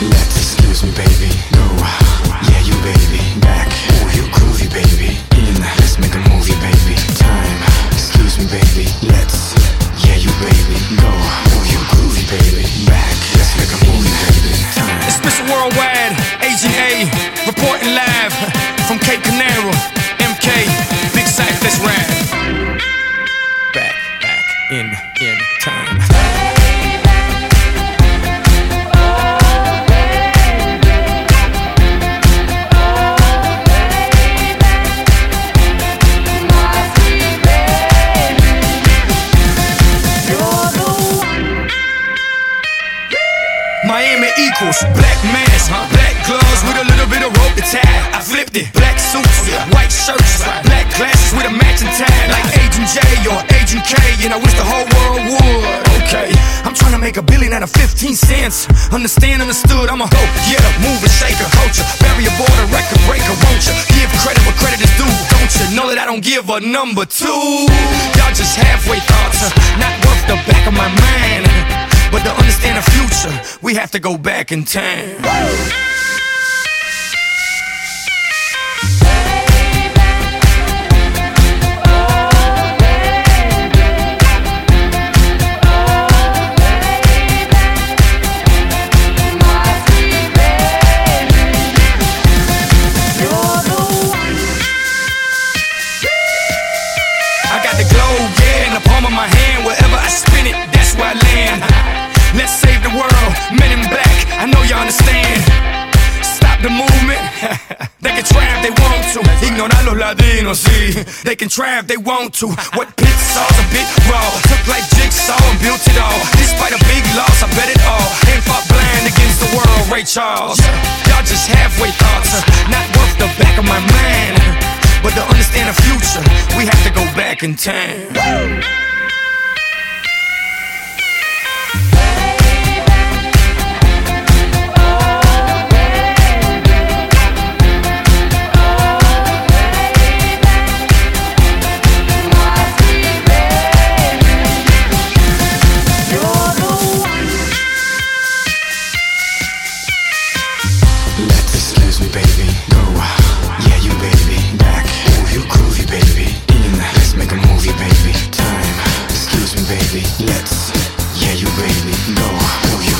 Let's excuse me, baby. Go. Yeah, you baby. Back. Oh, you groovy, baby. In. Let's make a movie, baby. Time. Excuse me, baby. Let's. Yeah, you baby. Go. Oh, you groovy, baby. Back. Let's make a movie, baby. Time. Worldwide, Agent A, reporting live from Cape Canaveral. MK, Big rap. Back, back, in, in time. Equals black mask, black gloves with a little bit of rope to tie. I flipped it, black suits, white shirts, black glasses with a matching tie, like Agent J or Agent K, and I wish the whole world would. Okay, I'm trying to make a billion out of 15 cents. Understand, understood. I'm a hoe, yeah, mover, shaker, culture, barrier border, record breaker, won't you? Give credit where credit is due, don't you? Know that I don't give a number two. Y'all just halfway thoughts, not worth the back of my mind. Future, we have to go back in time. I got the globe, yeah, in the palm of my hand. Wherever I spin it, that's where I land. You understand. Stop the movement. they can try if they want to. Ignorar los latinos, sí. They can try if they want to. What pit saw's a bit raw. Took like jigsaw and built it all. Despite a big loss, I bet it all. And fought blind against the world, Ray Charles. Y'all just halfway thoughts, uh, not worth the back of my mind. But to understand the future, we have to go back in time. Yeah, you baby. Go. Oh, you